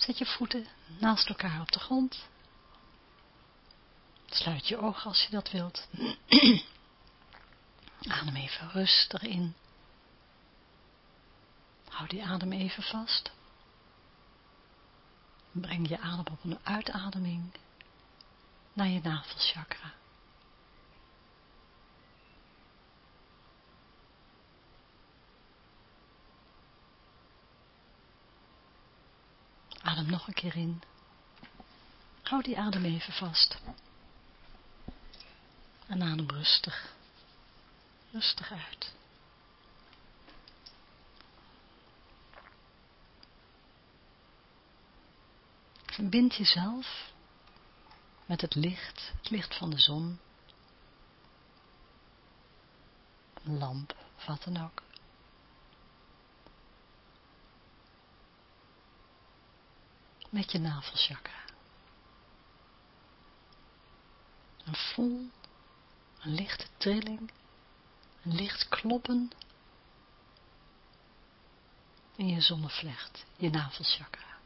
Zet je voeten naast elkaar op de grond. Sluit je ogen als je dat wilt. Adem even rustig in. Hou die adem even vast. Breng je adem op een uitademing naar je navelchakra. Adem nog een keer in. Hou die adem even vast. En adem rustig. Rustig uit. Verbind jezelf met het licht, het licht van de zon, een lamp, wat dan ook. Met je navelchakra. En voel een lichte trilling, een licht kloppen in je zonnevlecht, je navelchakra.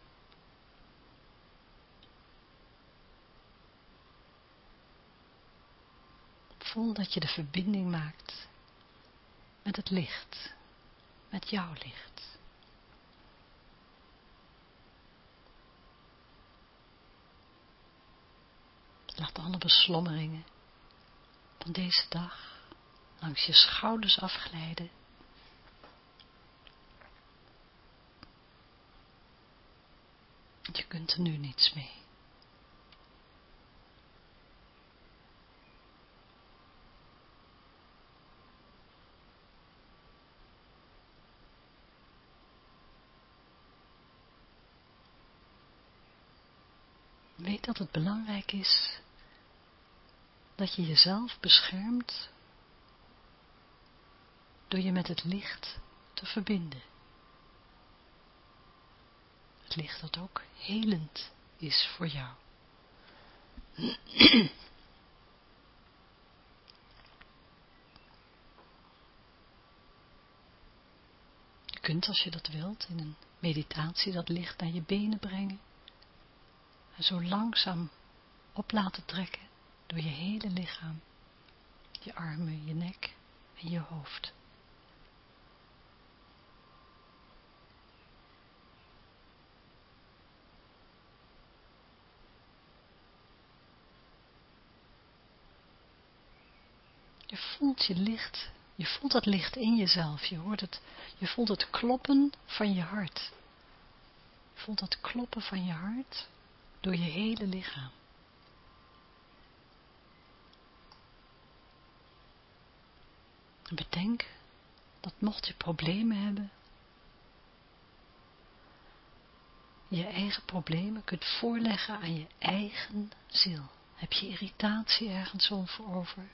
Voel dat je de verbinding maakt met het licht, met jouw licht. Laat alle beslommeringen van deze dag langs je schouders afglijden. Je kunt er nu niets mee. Dat het belangrijk is dat je jezelf beschermt door je met het licht te verbinden. Het licht dat ook helend is voor jou. Je kunt als je dat wilt in een meditatie dat licht naar je benen brengen en zo langzaam op laten trekken door je hele lichaam, je armen, je nek en je hoofd. Je voelt je licht, je voelt dat licht in jezelf, je hoort het, je voelt het kloppen van je hart. Je voelt dat kloppen van je hart door je hele lichaam. Bedenk dat mocht je problemen hebben, je eigen problemen kunt voorleggen aan je eigen ziel. Heb je irritatie ergens over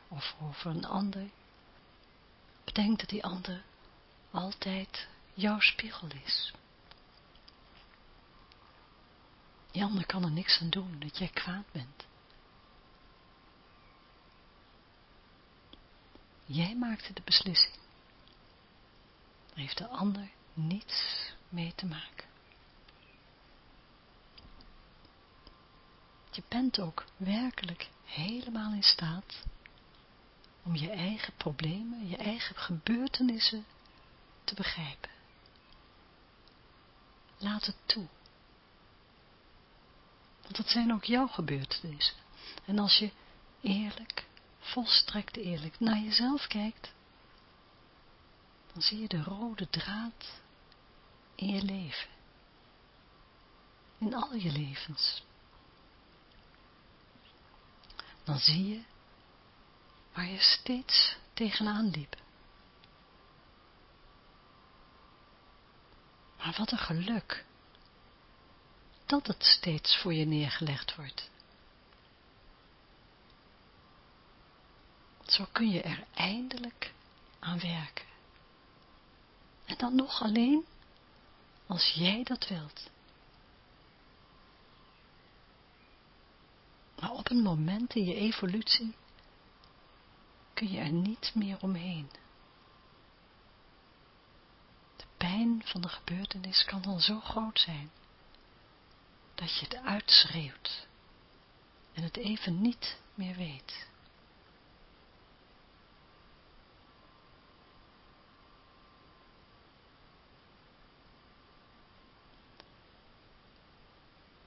of over een ander? Bedenk dat die ander altijd jouw spiegel is. Die ander kan er niks aan doen dat jij kwaad bent. Jij maakte de beslissing. Daar heeft de ander niets mee te maken. Je bent ook werkelijk helemaal in staat om je eigen problemen, je eigen gebeurtenissen te begrijpen. Laat het toe. Want het zijn ook jouw gebeurtenissen. En als je eerlijk, volstrekt eerlijk naar jezelf kijkt, dan zie je de rode draad in je leven. In al je levens. Dan zie je waar je steeds tegenaan liep. Maar wat een geluk dat het steeds voor je neergelegd wordt. Zo kun je er eindelijk aan werken. En dan nog alleen als jij dat wilt. Maar op een moment in je evolutie kun je er niet meer omheen. De pijn van de gebeurtenis kan al zo groot zijn, dat je het uitschreeuwt en het even niet meer weet.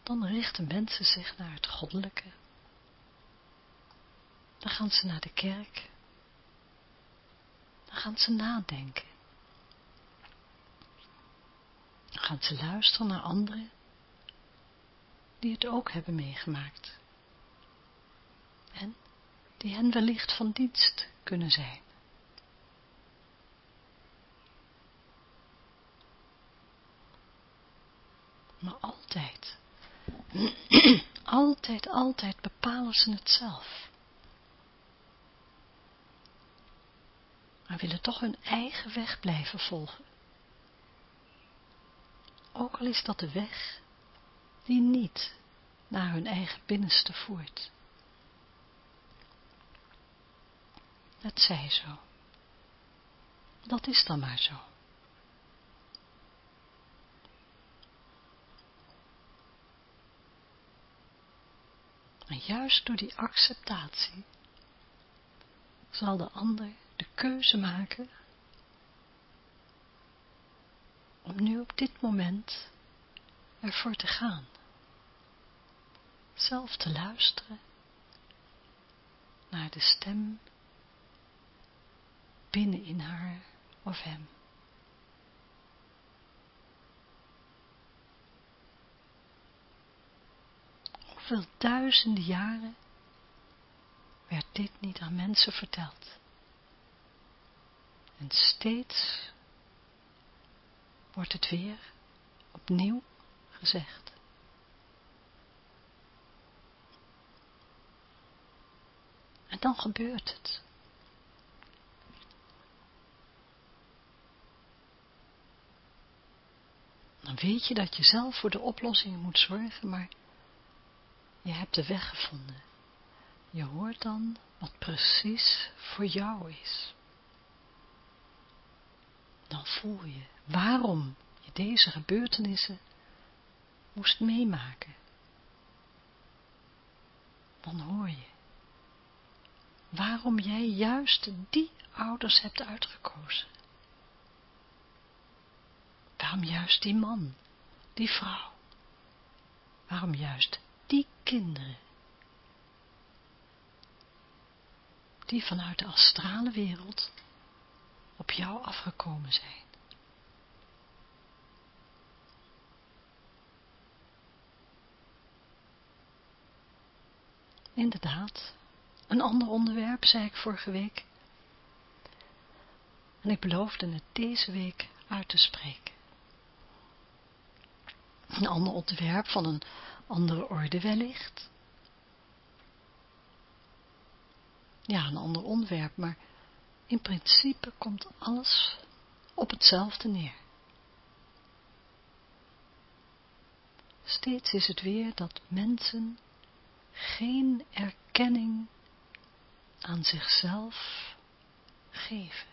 Dan richten mensen zich naar het goddelijke. Dan gaan ze naar de kerk. Dan gaan ze nadenken. Dan gaan ze luisteren naar anderen die het ook hebben meegemaakt. En die hen wellicht van dienst kunnen zijn. Maar altijd altijd, altijd bepalen ze het zelf. Maar willen toch hun eigen weg blijven volgen. Ook al is dat de weg die niet naar hun eigen binnenste voert. Het zij zo. Dat is dan maar zo. En juist door die acceptatie zal de ander de keuze maken om nu op dit moment ervoor te gaan. Zelf te luisteren naar de stem binnen in haar of hem. hoeveel duizenden jaren werd dit niet aan mensen verteld. En steeds wordt het weer opnieuw gezegd. En dan gebeurt het. Dan weet je dat je zelf voor de oplossing moet zorgen, maar je hebt de weg gevonden. Je hoort dan wat precies voor jou is. Dan voel je waarom je deze gebeurtenissen moest meemaken. Dan hoor je waarom jij juist die ouders hebt uitgekozen. Waarom juist die man, die vrouw? Waarom juist die kinderen, die vanuit de astrale wereld op jou afgekomen zijn. Inderdaad, een ander onderwerp, zei ik vorige week. En ik beloofde het deze week uit te spreken. Een ander onderwerp van een andere orde wellicht. Ja, een ander onderwerp, maar in principe komt alles op hetzelfde neer. Steeds is het weer dat mensen geen erkenning aan zichzelf geven.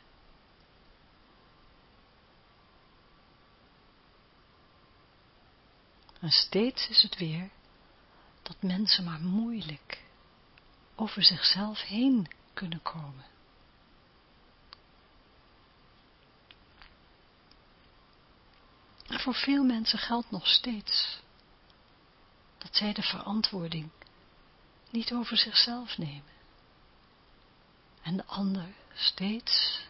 En steeds is het weer dat mensen maar moeilijk over zichzelf heen kunnen komen. En voor veel mensen geldt nog steeds dat zij de verantwoording niet over zichzelf nemen en de ander steeds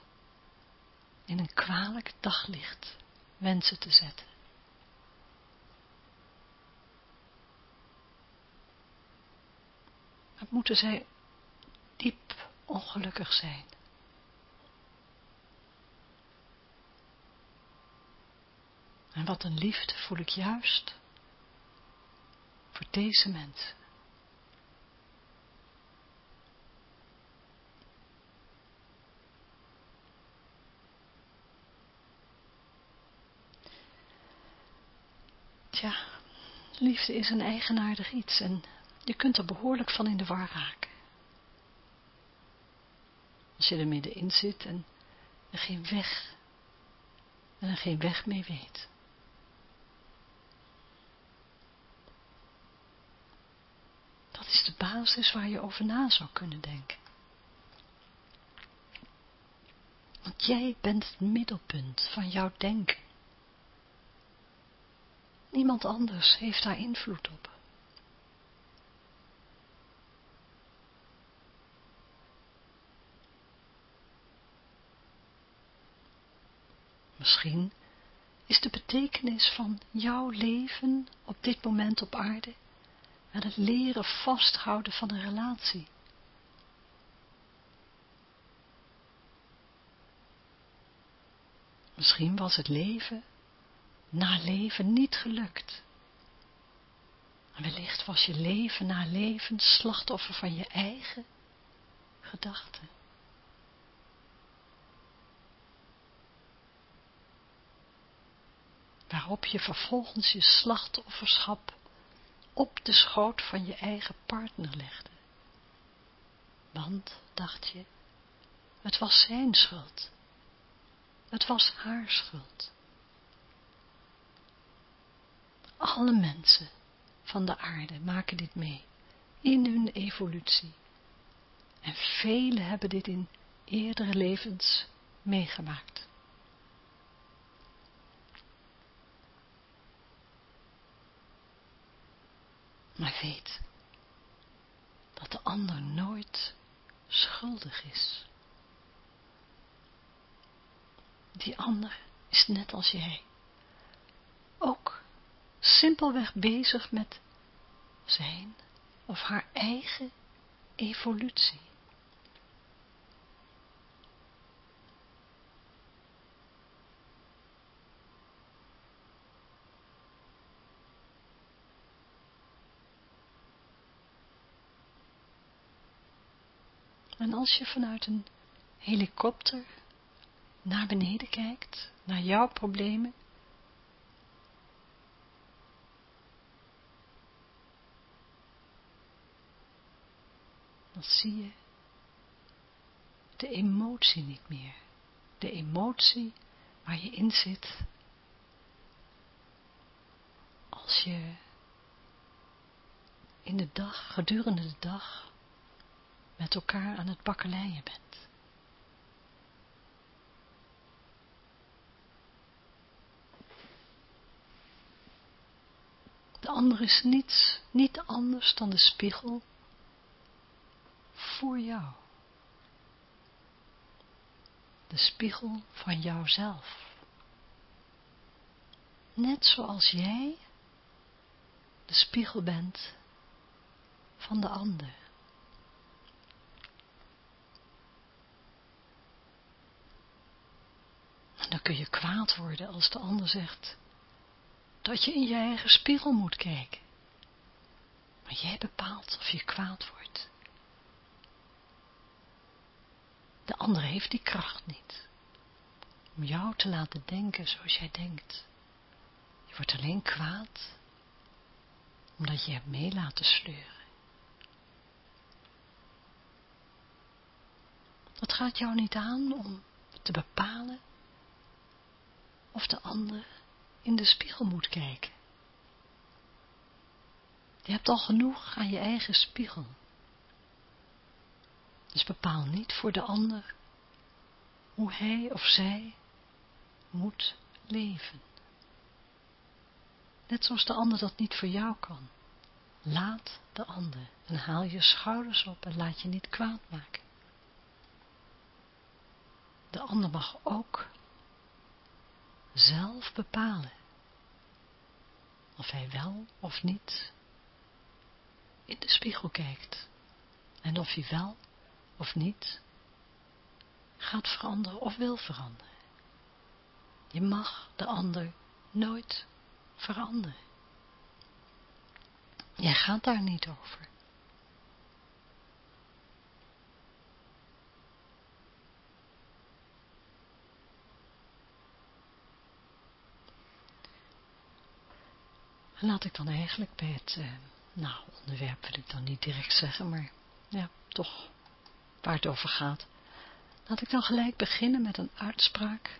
in een kwalijk daglicht wensen te zetten. Wat moeten zij diep ongelukkig zijn. En wat een liefde voel ik juist voor deze mensen. Tja, liefde is een eigenaardig iets en je kunt er behoorlijk van in de war raken. Als je er middenin zit en er geen weg, en er geen weg mee weet. Dat is de basis waar je over na zou kunnen denken. Want jij bent het middelpunt van jouw denken. Niemand anders heeft daar invloed op. Misschien is de betekenis van jouw leven op dit moment op aarde het leren vasthouden van een relatie. Misschien was het leven na leven niet gelukt. En wellicht was je leven na leven slachtoffer van je eigen gedachten. Waarop je vervolgens je slachtofferschap op de schoot van je eigen partner legde. Want, dacht je, het was zijn schuld. Het was haar schuld. Alle mensen van de aarde maken dit mee, in hun evolutie. En velen hebben dit in eerdere levens meegemaakt. Maar weet dat de ander nooit schuldig is. Die ander is net als jij. Ook simpelweg bezig met zijn of haar eigen evolutie. En als je vanuit een helikopter naar beneden kijkt, naar jouw problemen, zie je de emotie niet meer. De emotie waar je in zit als je in de dag, gedurende de dag, met elkaar aan het bakkeleien bent. De ander is niets, niet anders dan de spiegel voor jou. De spiegel van jouzelf. Net zoals jij de spiegel bent van de ander. En dan kun je kwaad worden als de ander zegt dat je in je eigen spiegel moet kijken. Maar jij bepaalt of je kwaad wordt. De ander heeft die kracht niet. Om jou te laten denken zoals jij denkt. Je wordt alleen kwaad. Omdat je hebt mee laten sleuren. Dat gaat jou niet aan om te bepalen of de ander in de spiegel moet kijken. Je hebt al genoeg aan je eigen spiegel. Dus bepaal niet voor de ander hoe hij of zij moet leven. Net zoals de ander dat niet voor jou kan. Laat de ander en haal je schouders op en laat je niet kwaad maken. De ander mag ook zelf bepalen of hij wel of niet in de spiegel kijkt en of hij wel of niet gaat veranderen of wil veranderen. Je mag de ander nooit veranderen. Jij gaat daar niet over. Laat ik dan eigenlijk bij het, uh, nou, onderwerp wil ik dan niet direct zeggen, maar ja, toch waar het over gaat. Laat ik dan gelijk beginnen met een uitspraak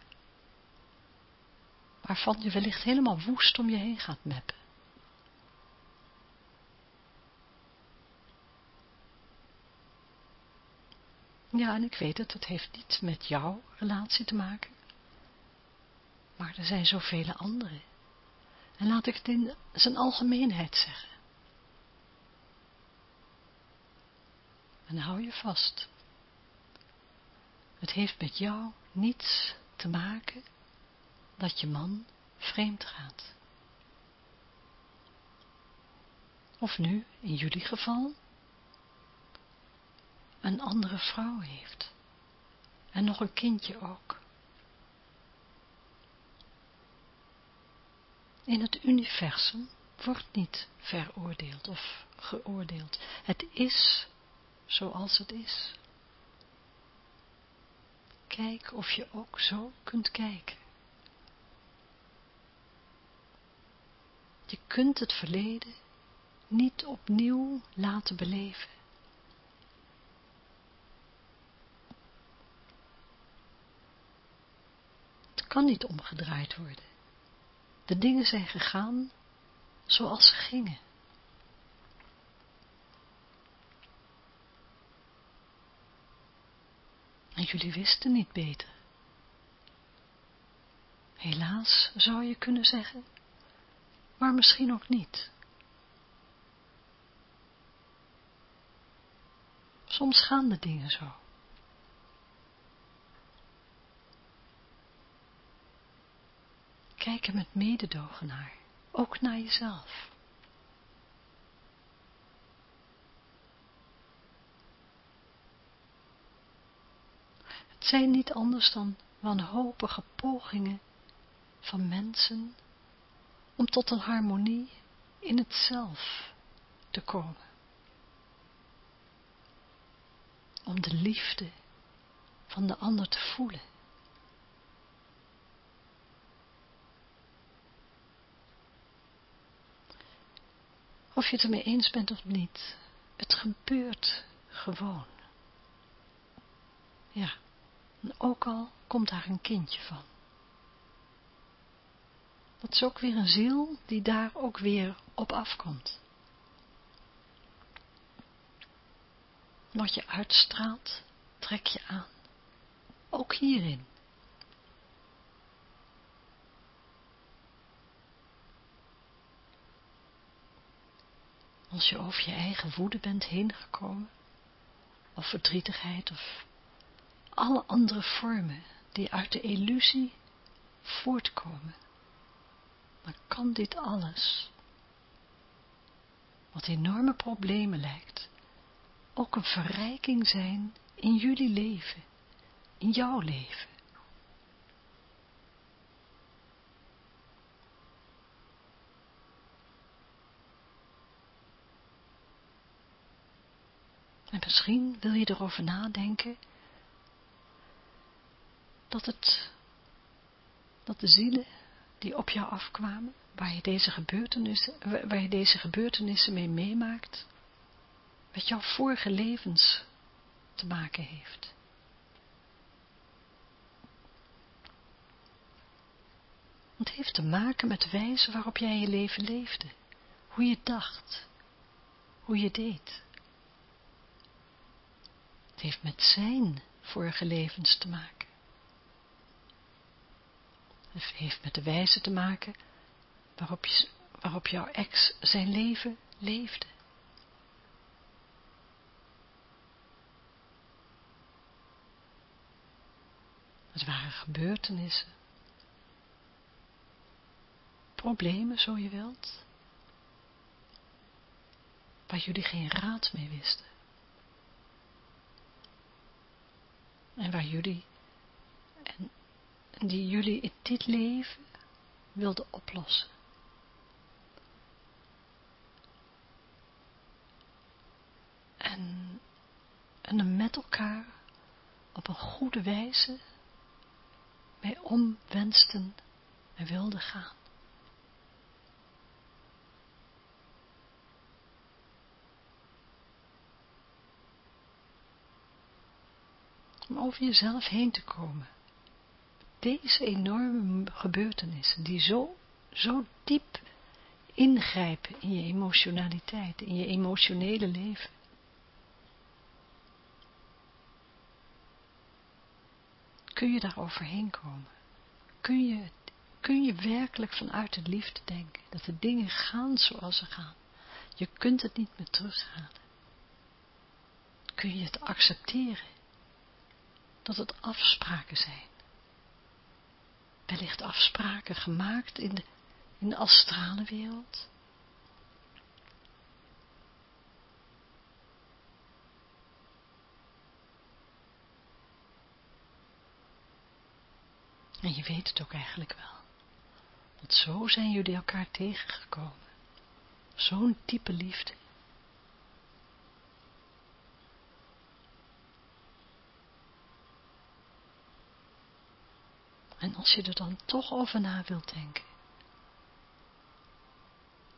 waarvan je wellicht helemaal woest om je heen gaat meppen. Ja, en ik weet het, het heeft niets met jouw relatie te maken. Maar er zijn zoveel anderen. En laat ik het in zijn algemeenheid zeggen. En hou je vast. Het heeft met jou niets te maken dat je man vreemd gaat. Of nu, in jullie geval, een andere vrouw heeft. En nog een kindje ook. In het universum wordt niet veroordeeld of geoordeeld. Het is zoals het is. Kijk of je ook zo kunt kijken. Je kunt het verleden niet opnieuw laten beleven. Het kan niet omgedraaid worden. De dingen zijn gegaan zoals ze gingen. En jullie wisten niet beter. Helaas zou je kunnen zeggen, maar misschien ook niet. Soms gaan de dingen zo. Kijk er met mededogen naar, ook naar jezelf. Het zijn niet anders dan wanhopige pogingen van mensen om tot een harmonie in het zelf te komen. Om de liefde van de ander te voelen. Of je het ermee eens bent of niet, het gebeurt gewoon. Ja, en ook al komt daar een kindje van. Dat is ook weer een ziel die daar ook weer op afkomt. Wat je uitstraalt, trek je aan. Ook hierin. Als je over je eigen woede bent heen gekomen, of verdrietigheid, of alle andere vormen die uit de illusie voortkomen, dan kan dit alles, wat enorme problemen lijkt, ook een verrijking zijn in jullie leven, in jouw leven. En misschien wil je erover nadenken dat het, dat de zielen die op jou afkwamen, waar je deze gebeurtenissen, waar je deze gebeurtenissen mee meemaakt, met jouw vorige levens te maken heeft. Het heeft te maken met de wijze waarop jij je leven leefde, hoe je dacht, hoe je deed. Het heeft met zijn vorige levens te maken. Het heeft met de wijze te maken waarop, je, waarop jouw ex zijn leven leefde. Het waren gebeurtenissen. Problemen, zo je wilt. Waar jullie geen raad mee wisten. En waar jullie, die jullie in dit leven wilden oplossen. En, en met elkaar op een goede wijze mee onwensten en wilden gaan. Om over jezelf heen te komen. Deze enorme gebeurtenissen die zo, zo diep ingrijpen in je emotionaliteit, in je emotionele leven. Kun je daar overheen komen? Kun je, kun je werkelijk vanuit de liefde denken, dat de dingen gaan zoals ze gaan? Je kunt het niet meer terughalen. Kun je het accepteren, dat het afspraken zijn? Wellicht afspraken gemaakt in de, in de astrale wereld? En je weet het ook eigenlijk wel. Want zo zijn jullie elkaar tegengekomen. Zo'n diepe liefde. En als je er dan toch over na wilt denken.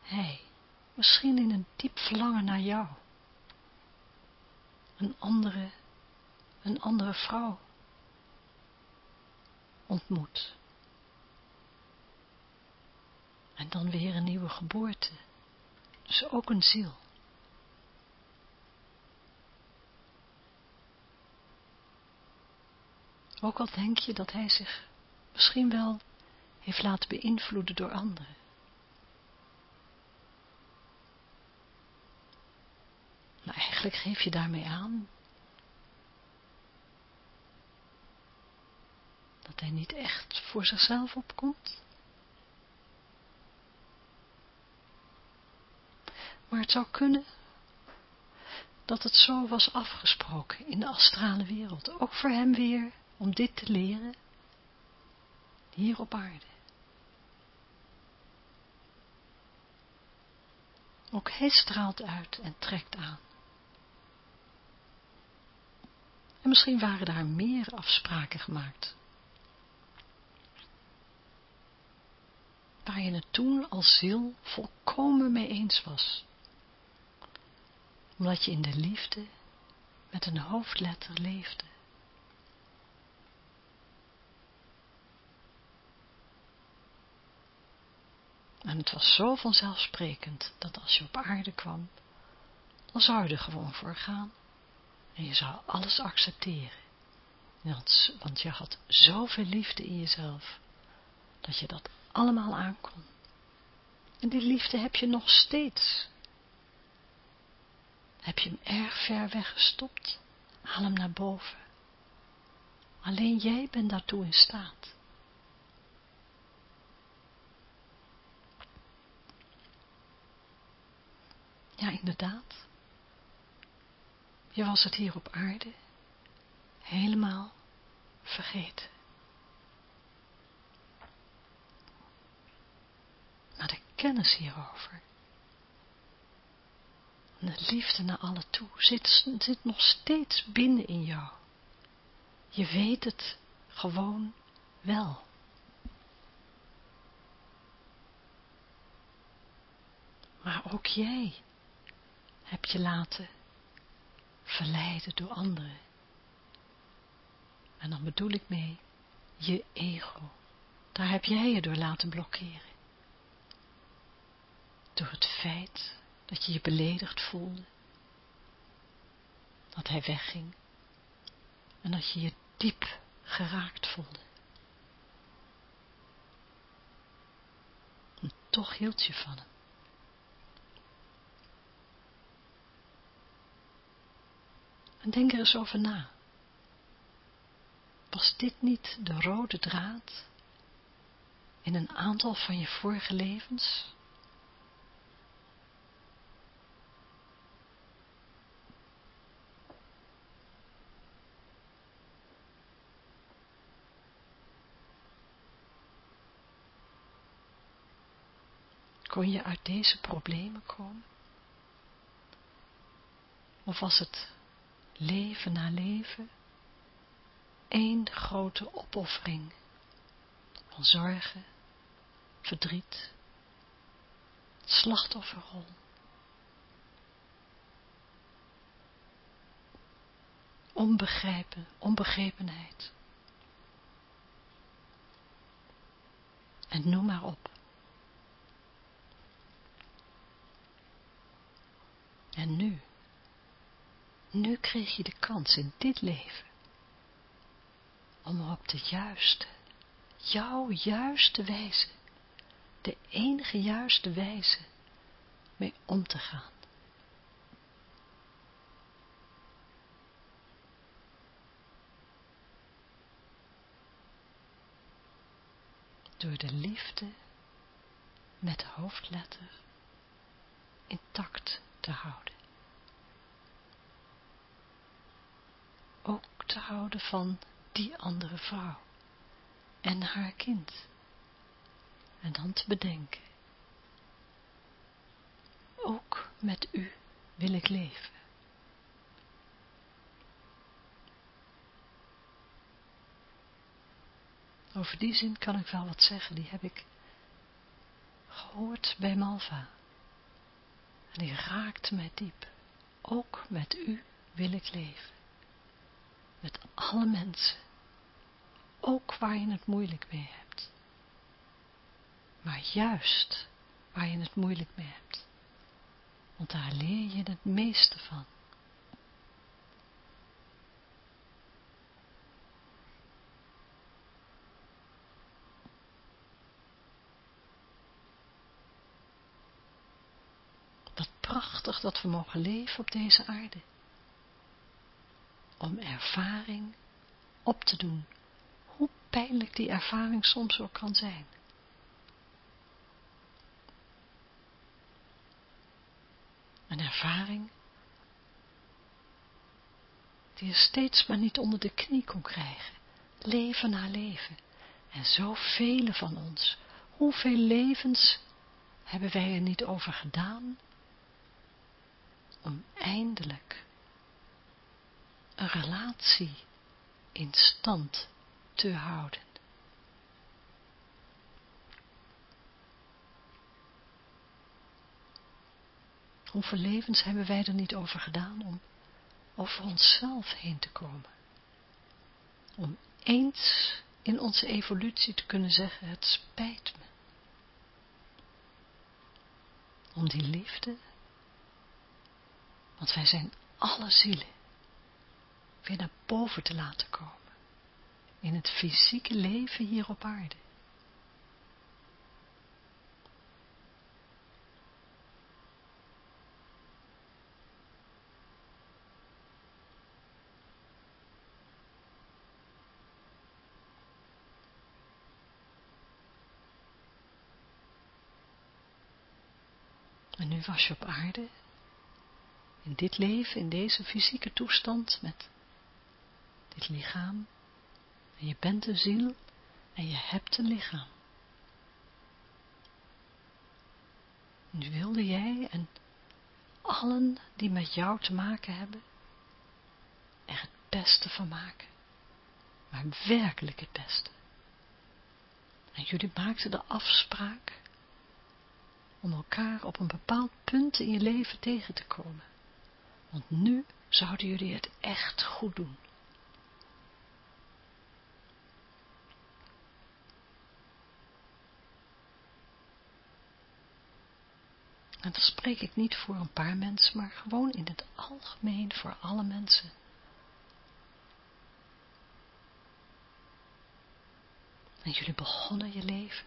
Hé, misschien in een diep verlangen naar jou. Een andere, een andere vrouw ontmoet. En dan weer een nieuwe geboorte. Dus ook een ziel. Ook al denk je dat hij zich misschien wel heeft laten beïnvloeden door anderen. Maar eigenlijk geef je daarmee aan dat hij niet echt voor zichzelf opkomt. Maar het zou kunnen dat het zo was afgesproken in de astrale wereld, ook voor hem weer, om dit te leren, hier op aarde. Ook hij straalt uit en trekt aan. En misschien waren daar meer afspraken gemaakt. Waar je het toen als ziel volkomen mee eens was. Omdat je in de liefde met een hoofdletter leefde. En het was zo vanzelfsprekend dat als je op aarde kwam, dan zou je er gewoon voor gaan. En je zou alles accepteren. Want, je had zoveel liefde in jezelf, dat je dat allemaal aankon. En die liefde heb je nog steeds. Heb je hem erg ver weggestopt? Haal hem naar boven. Alleen jij bent daartoe in staat. Ja, inderdaad. Je was het hier op aarde helemaal vergeten. Maar de kennis hierover, de liefde naar alle toe, zit, zit nog steeds binnen in jou. Je weet het gewoon wel. Maar ook jij heb je laten verleiden door anderen. En dan bedoel ik mee je ego. Daar heb jij je door laten blokkeren. Door het feit dat je je beledigd voelde. Dat hij wegging. En dat je je diep geraakt voelde. En toch hield je van hem. En denk er eens over na. Was dit niet de rode draad in een aantal van je vorige levens? Kon je uit deze problemen komen? Of was het leven na leven, één grote opoffering van zorgen, verdriet, slachtofferrol. Onbegrijpen, onbegrepenheid. En noem maar op. En nu, nu kreeg je de kans in dit leven om er op de juiste, jouw juiste wijze, de enige juiste wijze mee om te gaan. Door de liefde met hoofdletter intact te houden. Ook te houden van die andere vrouw en haar kind. En dan te bedenken, ook met u wil ik leven. Over die zin kan ik wel wat zeggen, die heb ik gehoord bij Malva. En die raakte mij diep. Ook met u wil ik leven. Met alle mensen. Ook waar je het moeilijk mee hebt. Maar juist waar je het moeilijk mee hebt. Want daar leer je het meeste van. Wat prachtig dat we mogen leven op deze aarde. Om ervaring op te doen hoe pijnlijk die ervaring soms ook kan zijn. Een ervaring die je steeds maar niet onder de knie kon krijgen, leven na leven. En zoveel van ons, hoeveel levens hebben wij er niet over gedaan, om eindelijk een relatie in stand te houden. Hoeveel levens hebben wij er niet over gedaan om over onszelf heen te komen? Om eens in onze evolutie te kunnen zeggen, het spijt me. Om die liefde, want wij zijn alle zielen, weer naar boven te laten komen in het fysieke leven hier op aarde. En nu was je op aarde, in dit leven, in deze fysieke toestand, met dit lichaam, en je bent een ziel en je hebt een lichaam. Nu wilde jij en allen die met jou te maken hebben, er het beste van maken. Maar werkelijk het beste. En jullie maakten de afspraak om elkaar op een bepaald punt in je leven tegen te komen. Want nu zouden jullie het echt goed doen. En dan spreek ik niet voor een paar mensen, maar gewoon in het algemeen voor alle mensen. En jullie begonnen je leven.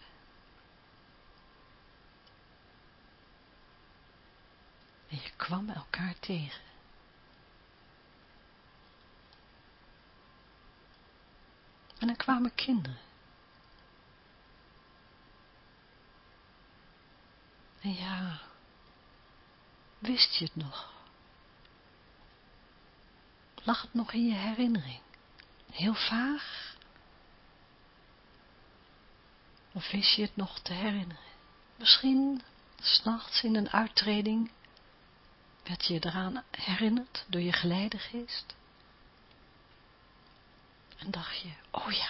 En je kwam elkaar tegen. En er kwamen kinderen. En ja, Wist je het nog? Lag het nog in je herinnering? Heel vaag? Of wist je het nog te herinneren? Misschien s'nachts in een uittreding Werd je eraan herinnerd door je geleidegeest? En dacht je, oh ja.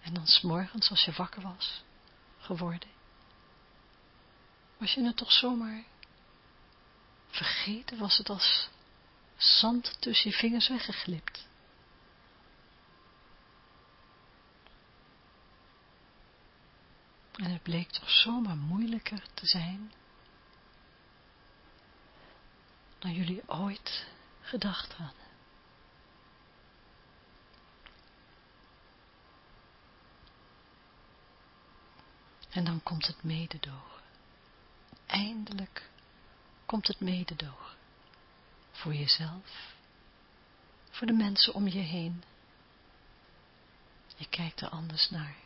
En dan s'morgens, als je wakker was geworden, was je het toch zomaar vergeten, was het als zand tussen je vingers weggeglipt. En het bleek toch zomaar moeilijker te zijn dan jullie ooit gedacht hadden. En dan komt het mededogen. Eindelijk komt het mededogen. Voor jezelf, voor de mensen om je heen. Je kijkt er anders naar.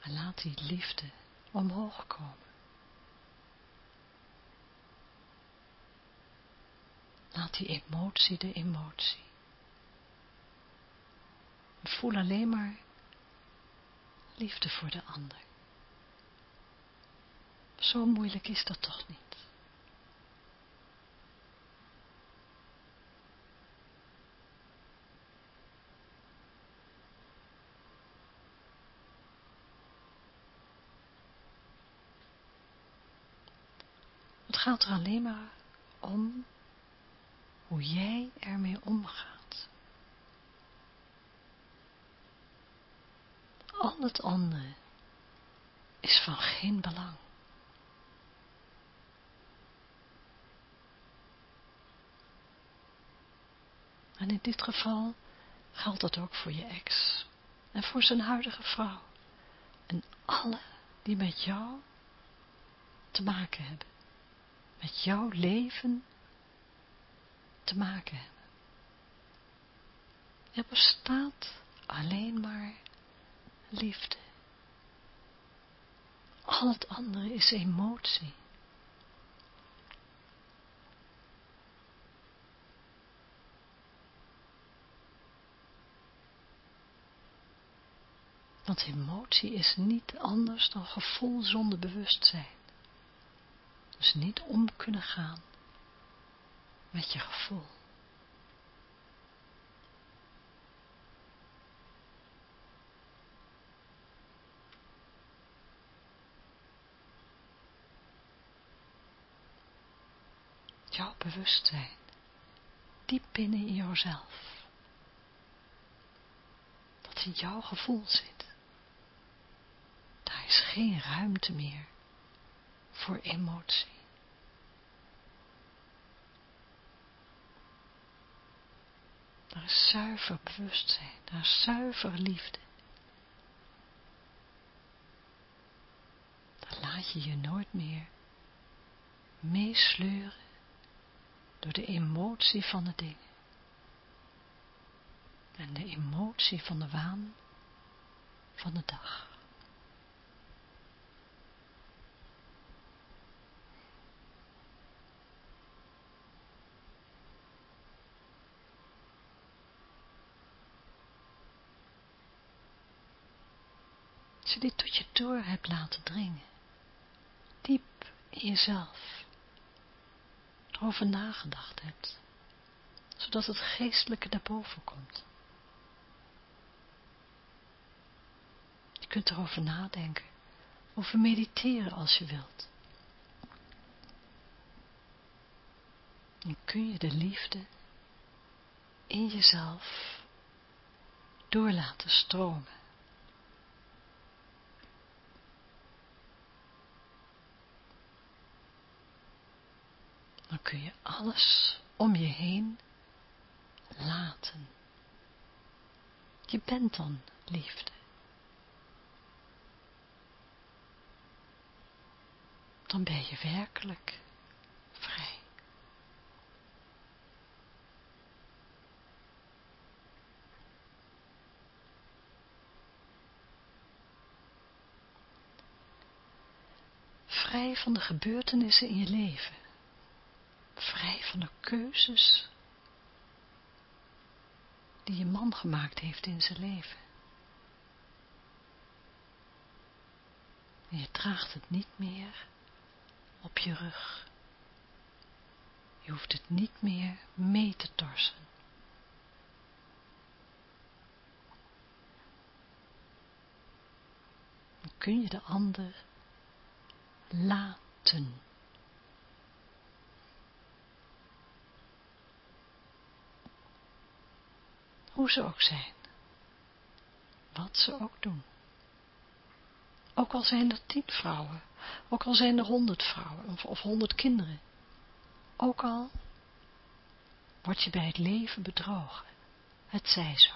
En laat die liefde omhoog komen. Laat die emotie de emotie. Voel alleen maar liefde voor de ander. Zo moeilijk is dat toch niet. Het gaat er alleen maar om hoe jij ermee omgaat. Al het andere is van geen belang. En in dit geval geldt dat ook voor je ex en voor zijn huidige vrouw en alle die met jou te maken hebben, met jouw leven te maken hebben. Er bestaat alleen maar liefde. Al het andere is emotie. Want emotie is niet anders dan gevoel zonder bewustzijn. Dus niet om kunnen gaan met je gevoel. Jouw bewustzijn, diep binnen in jouzelf, dat in jouw gevoel zit. Daar is geen ruimte meer voor emotie. Daar is zuiver bewustzijn, daar is zuiver liefde. Daar laat je je nooit meer meesleuren door de emotie van de dingen. En de emotie van de waan van de dag. Als dit tot je door hebt laten dringen, diep in jezelf, erover nagedacht hebt, zodat het geestelijke naar boven komt. Je kunt erover nadenken, over mediteren als je wilt. En kun je de liefde in jezelf door laten stromen. Dan kun je alles om je heen laten. Je bent dan liefde. Dan ben je werkelijk vrij. Vrij van de gebeurtenissen in je leven vrij van de keuzes die je man gemaakt heeft in zijn leven. En je draagt het niet meer op je rug. Je hoeft het niet meer mee te torsen. Dan kun je de ander laten. Hoe ze ook zijn. Wat ze ook doen. Ook al zijn er tien vrouwen, ook al zijn er honderd vrouwen of, of honderd kinderen. Ook al word je bij het leven bedrogen. Het zij zo.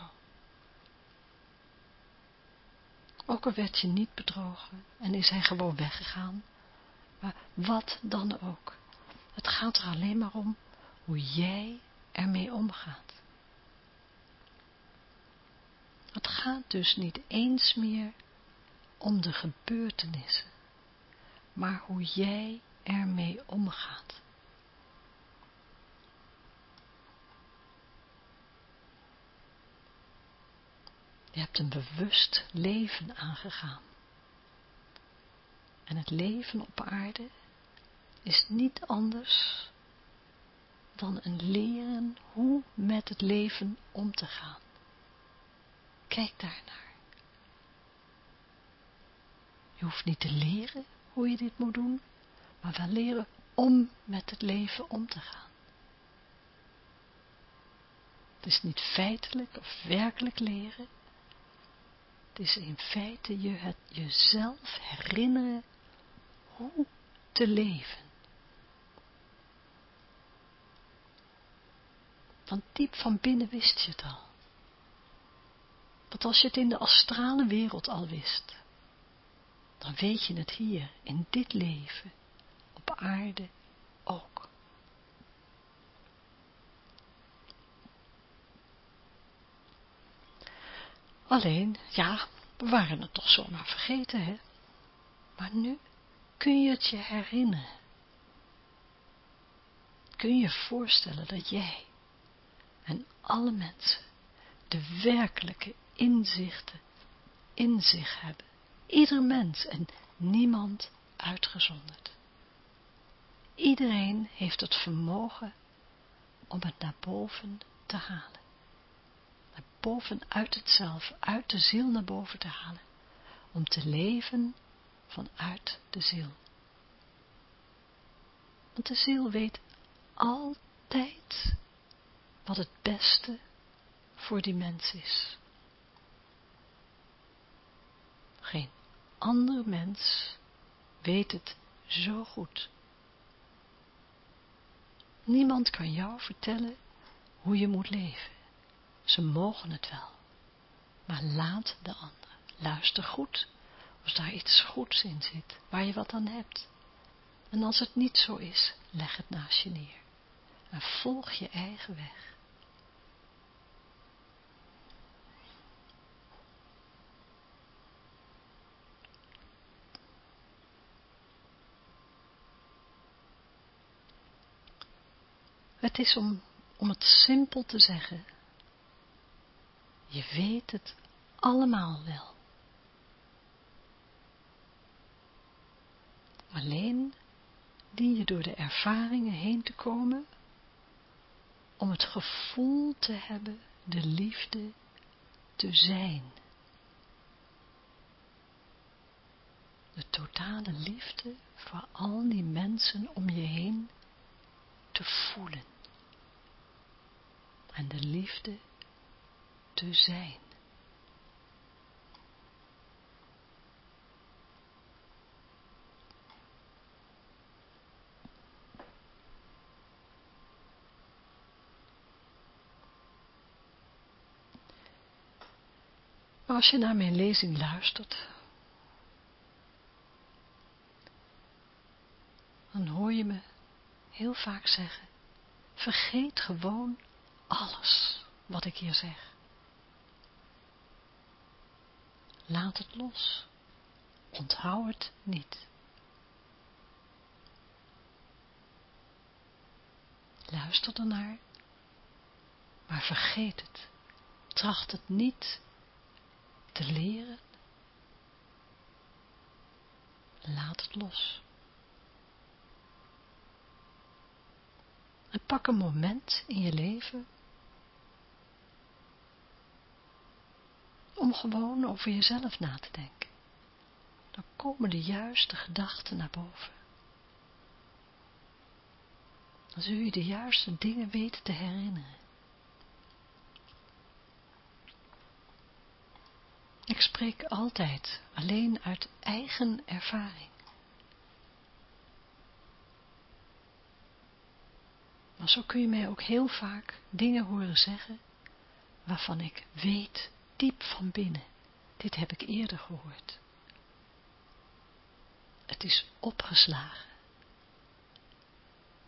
Ook al werd je niet bedrogen en is hij gewoon weggegaan. Maar wat dan ook. Het gaat er alleen maar om hoe jij ermee omgaat. Het gaat dus niet eens meer om de gebeurtenissen, maar hoe jij ermee omgaat. Je hebt een bewust leven aangegaan. En het leven op aarde is niet anders dan een leren hoe met het leven om te gaan. Kijk daarnaar. Je hoeft niet te leren hoe je dit moet doen, maar wel leren om met het leven om te gaan. Het is niet feitelijk of werkelijk leren. Het is in feite je het jezelf herinneren hoe te leven. Want diep van binnen wist je het al. Want als je het in de astrale wereld al wist, dan weet je het hier, in dit leven, op aarde ook. Alleen, ja, we waren het toch zomaar vergeten, hè? Maar nu kun je het je herinneren. Kun je voorstellen dat jij en alle mensen de werkelijke inzichten in zich hebben. Ieder mens en niemand uitgezonderd. Iedereen heeft het vermogen om het naar boven te halen. Naar boven uit het zelf, uit de ziel naar boven te halen. Om te leven vanuit de ziel. Want de ziel weet altijd wat het beste voor die mens is. Geen ander mens weet het zo goed. Niemand kan jou vertellen hoe je moet leven. Ze mogen het wel. Maar laat de ander. Luister goed of daar iets goeds in zit, waar je wat aan hebt. En als het niet zo is, leg het naast je neer. En volg je eigen weg. Het is om, om het simpel te zeggen. Je weet het allemaal wel. Alleen dien je door de ervaringen heen te komen om het gevoel te hebben de liefde te zijn. De totale liefde voor al die mensen om je heen te voelen. En de liefde te zijn. Als je naar mijn lezing luistert, dan hoor je me heel vaak zeggen, vergeet gewoon alles wat ik hier zeg. Laat het los. Onthoud het niet. Luister ernaar, maar vergeet het. Tracht het niet te leren. Laat het los. En pak een moment in je leven om gewoon over jezelf na te denken. Dan komen de juiste gedachten naar boven. Dan zul je de juiste dingen weten te herinneren. Ik spreek altijd alleen uit eigen ervaring. Maar zo kun je mij ook heel vaak dingen horen zeggen waarvan ik weet diep van binnen, dit heb ik eerder gehoord. Het is opgeslagen.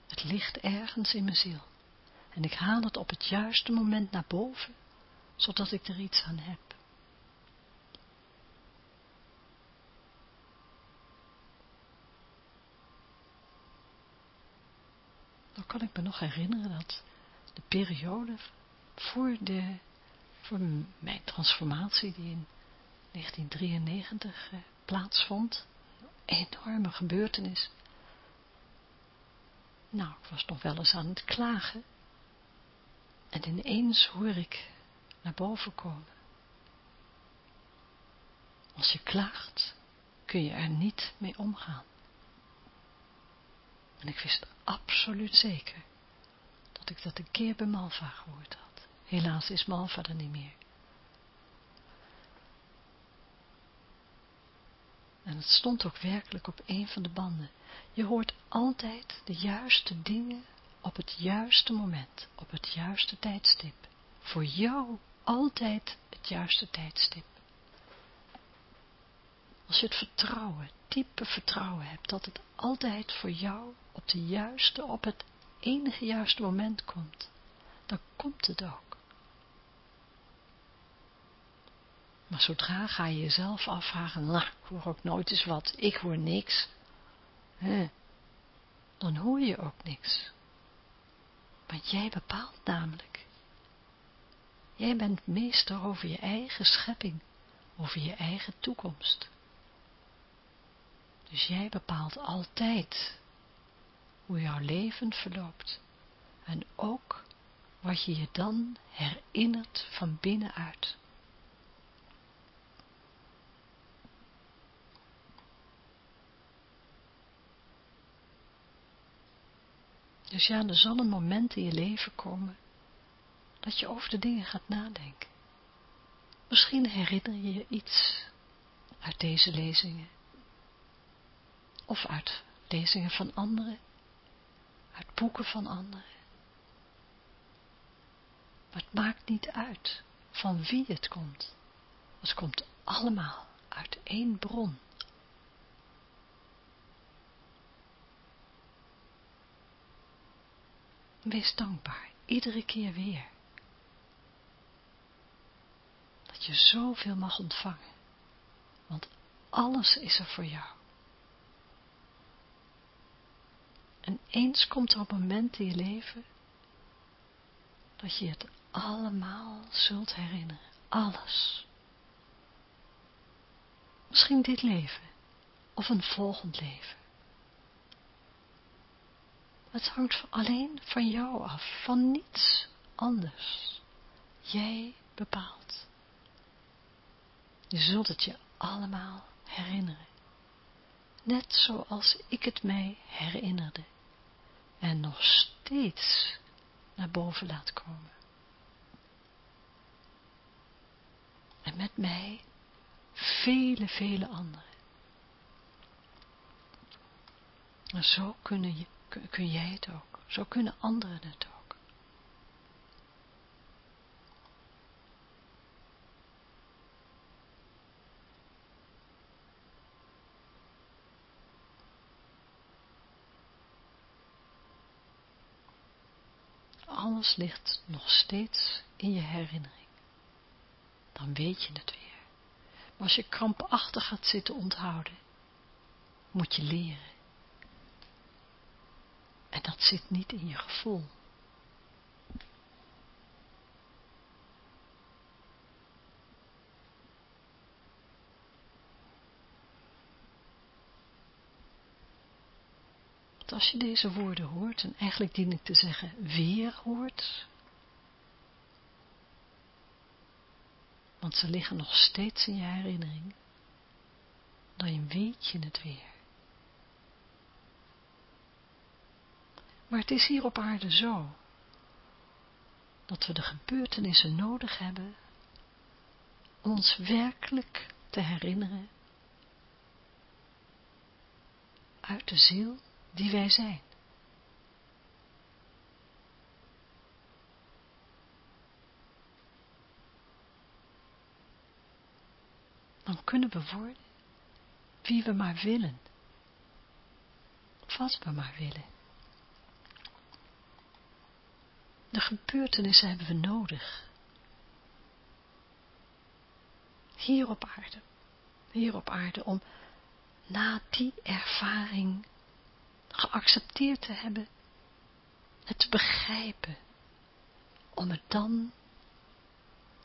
Het ligt ergens in mijn ziel. En ik haal het op het juiste moment naar boven, zodat ik er iets aan heb. Dan kan ik me nog herinneren dat de periode voor, de, voor mijn transformatie die in 1993 eh, plaatsvond, een enorme gebeurtenis, nou, ik was nog wel eens aan het klagen. En ineens hoor ik naar boven komen. Als je klaagt, kun je er niet mee omgaan. En ik wist absoluut zeker dat ik dat een keer bij Malva gehoord had. Helaas is Malva er niet meer. En het stond ook werkelijk op een van de banden. Je hoort altijd de juiste dingen op het juiste moment, op het juiste tijdstip. Voor jou altijd het juiste tijdstip. Als je het vertrouwen, diepe vertrouwen hebt, dat het altijd voor jou op de juiste, op het enige juiste moment komt, dan komt het ook. Maar zodra ga je jezelf afvragen, nou, ik hoor ook nooit eens wat, ik hoor niks. Hè, dan hoor je ook niks. Want jij bepaalt namelijk. Jij bent meester over je eigen schepping, over je eigen toekomst. Dus jij bepaalt altijd hoe jouw leven verloopt en ook wat je je dan herinnert van binnenuit. Dus ja, er zal een moment in je leven komen dat je over de dingen gaat nadenken. Misschien herinner je je iets uit deze lezingen. Of uit lezingen van anderen. Uit boeken van anderen. Maar het maakt niet uit van wie het komt. Het komt allemaal uit één bron. Wees dankbaar, iedere keer weer. Dat je zoveel mag ontvangen, want alles is er voor jou. En eens komt er een moment in je leven, dat je het allemaal zult herinneren, alles. Misschien dit leven, of een volgend leven. Het hangt alleen van jou af, van niets anders. Jij bepaalt. Je zult het je allemaal herinneren. Net zoals ik het mij herinnerde. En nog steeds naar boven laat komen. En met mij vele, vele anderen. En zo kunnen je kun jij het ook. Zo kunnen anderen het ook. Alles ligt nog steeds in je herinnering. Dan weet je het weer. Maar als je krampachtig gaat zitten onthouden, moet je leren en dat zit niet in je gevoel. dat als je deze woorden hoort, en eigenlijk dien ik te zeggen weer hoort, want ze liggen nog steeds in je herinnering, dan weet je het weer. Maar het is hier op aarde zo, dat we de gebeurtenissen nodig hebben om ons werkelijk te herinneren uit de ziel die wij zijn. Dan kunnen we worden wie we maar willen. Wat we maar willen. De gebeurtenissen hebben we nodig. Hier op aarde. Hier op aarde om na die ervaring geaccepteerd te hebben, het te begrijpen, om het dan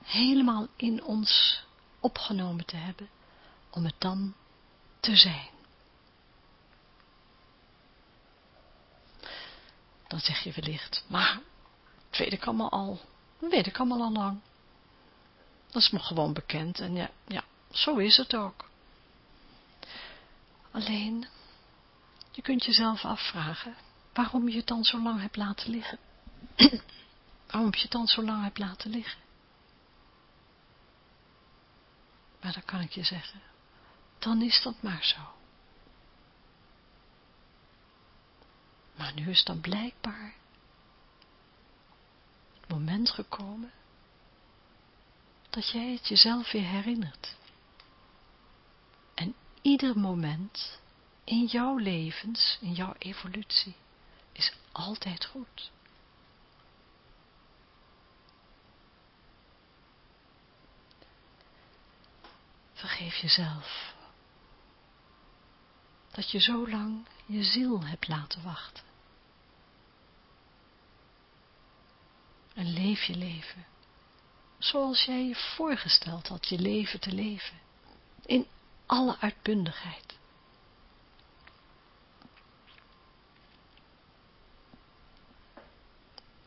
helemaal in ons opgenomen te hebben, om het dan te zijn. Dan zeg je wellicht, maar weet ik allemaal al, weet ik allemaal al lang. Dat is me gewoon bekend en ja, ja, zo is het ook. Alleen, je kunt jezelf afvragen waarom je het dan zo lang hebt laten liggen. waarom je het dan zo lang hebt laten liggen. Maar dan kan ik je zeggen, dan is dat maar zo. Maar nu is dan blijkbaar moment gekomen dat jij het jezelf weer herinnert. En ieder moment in jouw levens, in jouw evolutie, is altijd goed. Vergeef jezelf dat je zo lang je ziel hebt laten wachten. En leef je leven zoals jij je voorgesteld had je leven te leven, in alle uitbundigheid.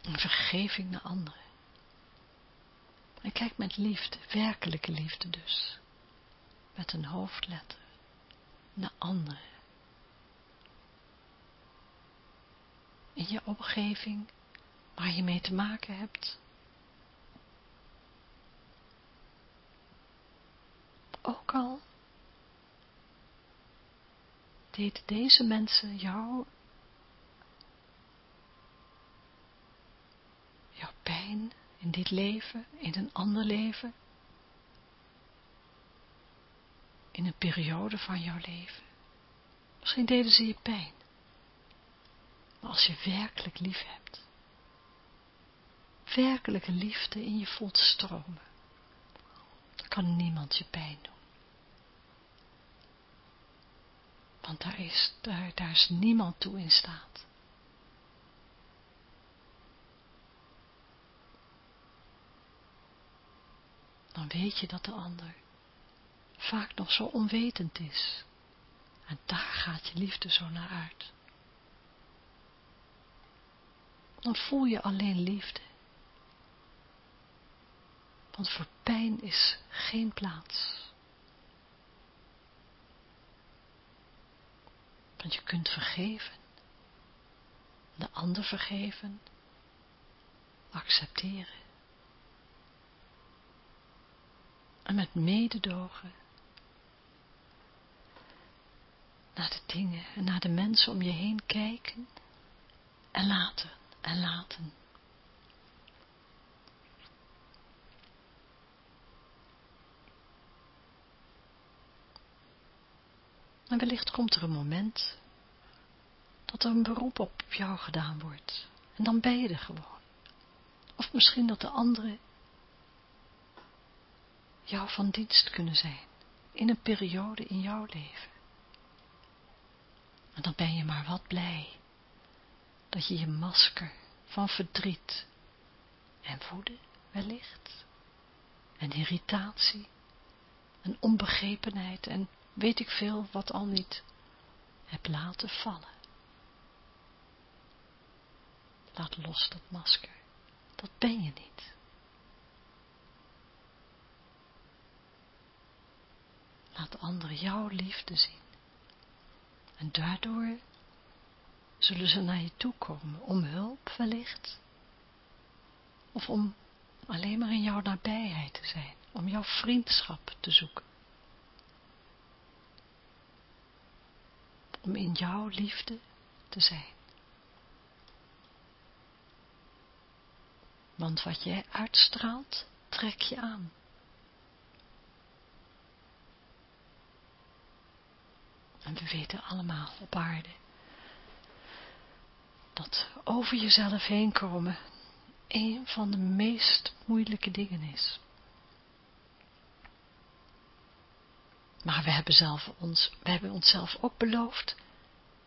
Een vergeving naar anderen. En kijk met liefde, werkelijke liefde dus, met een hoofdletter, naar anderen. In je omgeving, waar je mee te maken hebt, ook al deed deze mensen jou, jouw pijn in dit leven, in een ander leven, in een periode van jouw leven. Misschien deden ze je pijn. Maar als je werkelijk lief hebt, werkelijke liefde in je voelt stromen, dan kan niemand je pijn doen. Want daar is, daar, daar is niemand toe in staat. Dan weet je dat de ander vaak nog zo onwetend is. En daar gaat je liefde zo naar uit. Dan voel je alleen liefde. Want voor pijn is geen plaats. Want je kunt vergeven. De ander vergeven. Accepteren. En met mededogen. Naar de dingen en naar de mensen om je heen kijken. En laten en laten. En wellicht komt er een moment dat er een beroep op jou gedaan wordt. En dan ben je er gewoon. Of misschien dat de anderen jou van dienst kunnen zijn. In een periode in jouw leven. En dan ben je maar wat blij. Dat je je masker van verdriet en woede wellicht. En irritatie. En onbegrepenheid en weet ik veel wat al niet, heb laten vallen. Laat los dat masker. Dat ben je niet. Laat anderen jouw liefde zien. En daardoor zullen ze naar je toe komen om hulp wellicht. Of om alleen maar in jouw nabijheid te zijn, om jouw vriendschap te zoeken. Om in jouw liefde te zijn. Want wat jij uitstraalt, trek je aan. En we weten allemaal op aarde dat over jezelf heen komen een van de meest moeilijke dingen is. Maar we hebben, zelf ons, we hebben onszelf ook beloofd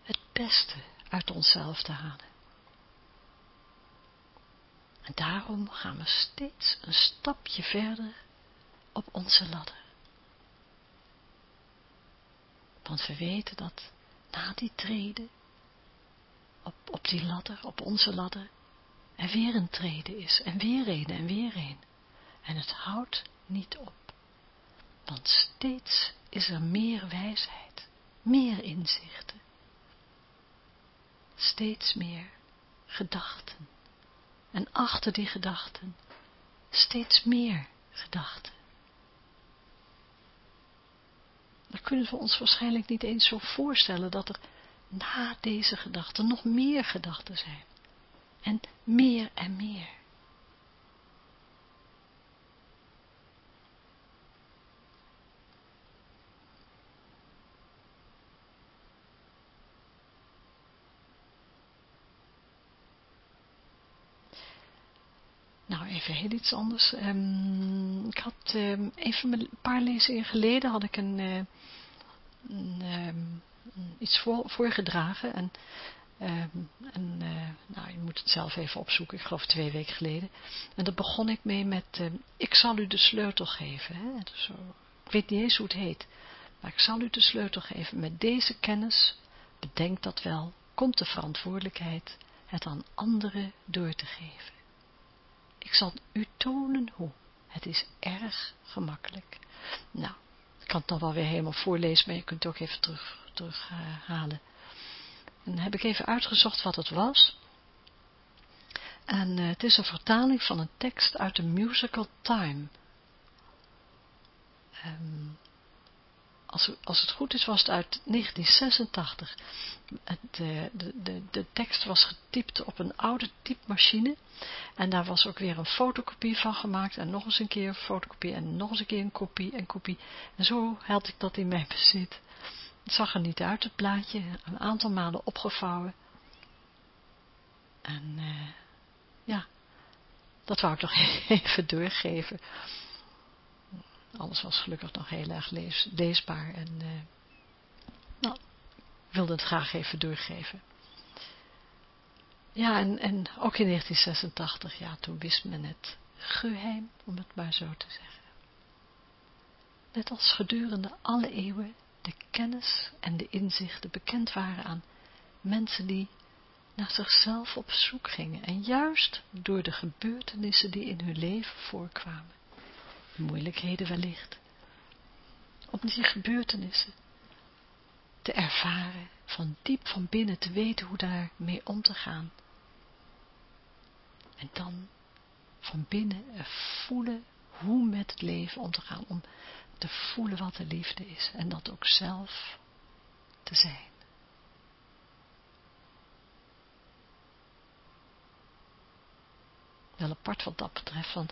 het beste uit onszelf te halen. En daarom gaan we steeds een stapje verder op onze ladder. Want we weten dat na die treden, op, op die ladder, op onze ladder, er weer een treden is, en weer een, en weer een. En het houdt niet op. Want steeds is er meer wijsheid, meer inzichten. Steeds meer gedachten. En achter die gedachten steeds meer gedachten. Dan kunnen we ons waarschijnlijk niet eens zo voorstellen dat er na deze gedachten nog meer gedachten zijn. En meer en meer. Nou, even heel iets anders. Um, ik had um, even een paar lezingen geleden had ik een, een um, iets voor, voorgedragen. En, en uh, nou, je moet het zelf even opzoeken. Ik geloof twee weken geleden. En daar begon ik mee met, ik zal u de sleutel geven. Hè? Ik weet niet eens hoe het heet. Maar ik zal u de sleutel geven. Met deze kennis, bedenk dat wel, komt de verantwoordelijkheid het aan anderen door te geven. Ik zal u tonen hoe. Het is erg gemakkelijk. Nou, ik kan het nog wel weer helemaal voorlezen, maar je kunt het ook even terug, terughalen. Uh, en dan heb ik even uitgezocht wat het was. En uh, het is een vertaling van een tekst uit de musical Time. Um, als, als het goed is, was het uit 1986. Het, de, de, de tekst was getypt op een oude typemachine. En daar was ook weer een fotocopie van gemaakt. En nog eens een keer een fotocopie. En nog eens een keer een kopie en kopie. En zo had ik dat in mijn bezit. Het zag er niet uit, het plaatje. Een aantal malen opgevouwen. En uh, ja, dat wou ik nog even doorgeven alles was gelukkig nog heel erg lees, leesbaar en uh, nou, wilde het graag even doorgeven. Ja, en, en ook in 1986, ja, toen wist men het geheim, om het maar zo te zeggen. Net als gedurende alle eeuwen de kennis en de inzichten bekend waren aan mensen die naar zichzelf op zoek gingen en juist door de gebeurtenissen die in hun leven voorkwamen moeilijkheden wellicht, om die gebeurtenissen te ervaren, van diep van binnen te weten hoe daarmee om te gaan. En dan van binnen voelen hoe met het leven om te gaan, om te voelen wat de liefde is en dat ook zelf te zijn. Wel apart wat dat betreft, want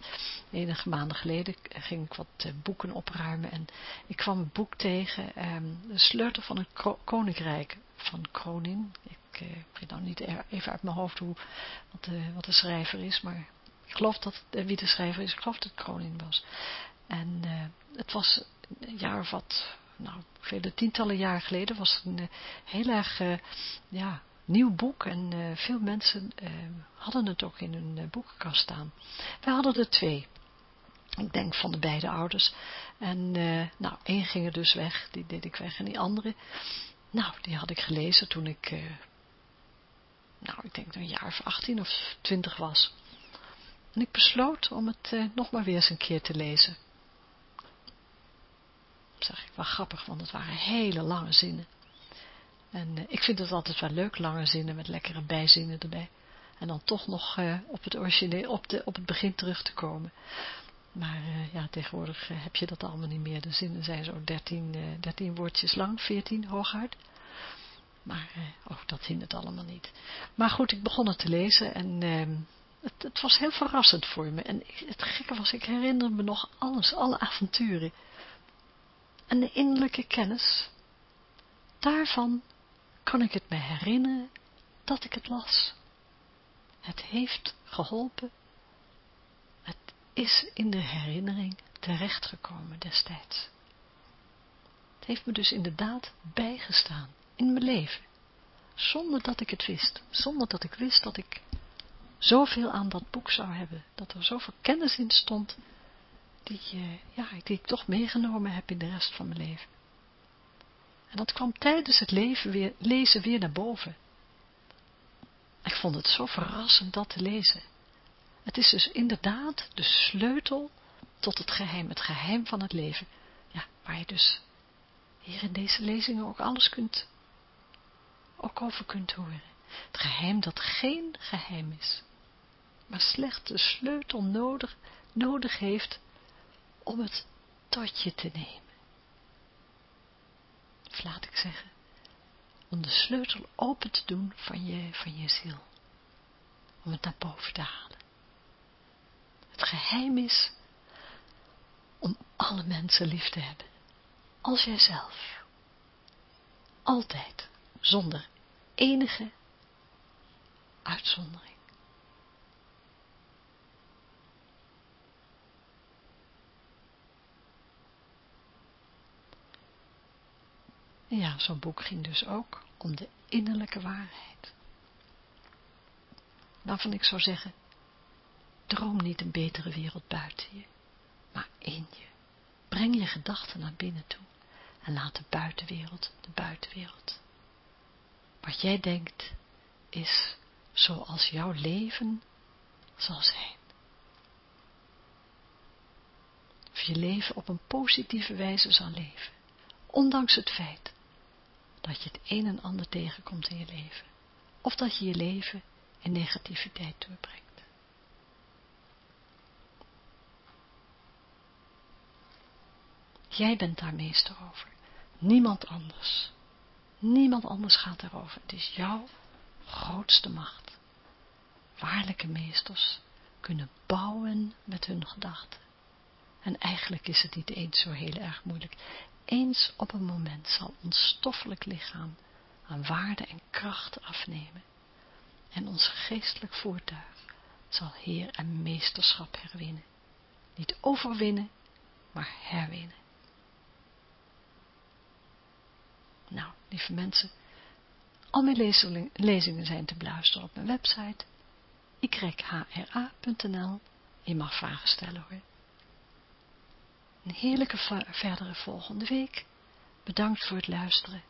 enige maanden geleden ging ik wat eh, boeken opruimen en ik kwam een boek tegen, ehm, de sleutel van het koninkrijk van Kronin. Ik uh, weet nou niet even uit mijn hoofd hoe, wat, de, wat de schrijver is, maar ik geloof dat, uh, wie de schrijver is, ik geloof dat het Kronin was. En het was een jaar of wat, nou, vele tientallen jaren geleden, was het een heel erg, ja, nieuw boek en uh, veel mensen uh, hadden het ook in hun uh, boekenkast staan. Wij hadden er twee. Ik denk van de beide ouders. En nou, één ging er dus weg, die deed ik weg. En die andere, nou, die had ik gelezen toen ik nou, ik denk een jaar of 18 of 20 was. En ik besloot om het nog maar weer eens een keer te lezen. Zeg ik wel grappig, want het waren hele lange zinnen. En uh, ik vind het altijd wel leuk, lange zinnen met lekkere bijzinnen erbij. En dan toch nog uh, op, het origineel, op, de, op het begin terug te komen. Maar ja, tegenwoordig heb je dat allemaal niet meer. De zinnen zijn zo 13, 13 woordjes lang, 14 hooguit. Maar oh, dat hindert allemaal niet. Maar goed, ik begon het te lezen en ehm, het, het, was heel verrassend voor me. En het gekke was, ik herinner me nog alles, alle avonturen. En de innerlijke kennis, daarvan kan ik het me herinneren dat ik het las. Het heeft geholpen. Het is in de herinnering terechtgekomen destijds. Het heeft me dus inderdaad bijgestaan in mijn leven. Zonder dat ik het wist. Zonder dat ik wist dat ik zoveel aan dat boek zou hebben. Dat er zoveel kennis in stond, die, uh, ja, die ik toch meegenomen heb in de rest van mijn leven. En dat kwam tijdens het leven weer, lezen weer naar boven. Ik vond het zo verrassend dat te lezen. Het is dus inderdaad de sleutel tot het geheim, het geheim van het leven. Ja, waar je dus hier in deze lezingen ook alles kunt, ook over kunt horen. Het geheim dat geen geheim is maar slechts de sleutel nodig, nodig heeft om het tot je te nemen. Laat ik zeggen, om de sleutel open te doen van je, van je ziel. Om het naar boven te halen. Het geheim is om alle mensen lief te hebben. Als jijzelf. Altijd. Zonder enige uitzondering. Ja, zo'n boek ging dus ook om de innerlijke waarheid. Waarvan ik zou zeggen, droom niet een betere wereld buiten je, maar in je. Breng je gedachten naar binnen toe en laat de buitenwereld de buitenwereld. Wat jij denkt is zoals jouw leven zal zijn. Of je leven op een positieve wijze zal leven, ondanks het feit dat je het een en ander tegenkomt in je leven. Of dat je je leven in negativiteit doorbrengt. Jij bent daar meester over. Niemand anders. Niemand anders gaat daarover. Het is jouw grootste macht. Waarlijke meesters kunnen bouwen met hun gedachten. En eigenlijk is het niet eens zo heel erg moeilijk eens op een moment zal ons stoffelijk lichaam aan waarde en kracht afnemen en ons geestelijk voertuig zal heer en meesterschap herwinnen. Niet overwinnen, maar herwinnen. Nou, lieve mensen, al mijn lezingen zijn te beluisteren op mijn website yhra.nl. Je mag vragen stellen hoor een heerlijke verdere volgende week. Bedankt voor het luisteren.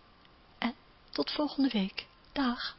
En tot volgende week. Dag.